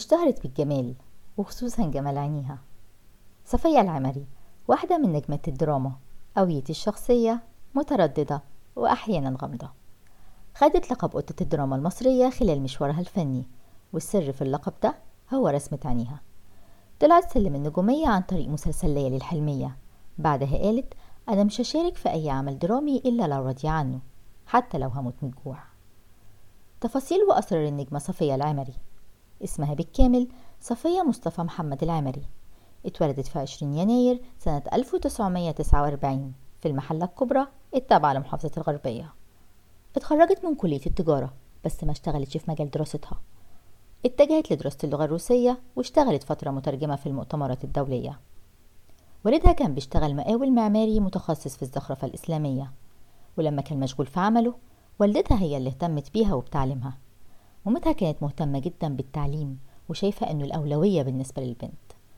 اشتهرت بالجمال وخصوصا جمال عينيها. صفية العمري واحدة من نجمات الدراما قوية الشخصية مترددة وأحيانا غامضة. خدت لقب قطة الدراما المصرية خلال مشوارها الفني والسر في اللقب ده هو رسمة عينيها طلعت سلم النجومية عن طريق مسلسل ليالي الحلمية. بعدها قالت أنا مش هشارك في أي عمل درامي إلا لو راضية عنه حتى لو هموت من الجوع. تفاصيل وأسرار النجمة صفية العمري. اسمها بالكامل صفية مصطفى محمد العمري. اتولدت في 20 يناير سنة 1949 في المحلة الكبرى التابعة لمحافظة الغربية. اتخرجت من كلية التجارة بس ما اشتغلتش في مجال دراستها. اتجهت لدراسة اللغة الروسية واشتغلت فترة مترجمة في المؤتمرات الدولية. والدها كان بيشتغل مقاول معماري متخصص في الزخرفة الإسلامية. ولما كان مشغول في عمله والدتها هي اللي اهتمت بيها وبتعليمها. مامتها كانت مهتمة جدا بالتعليم وشايفة إنه الأولوية بالنسبة للبنت؟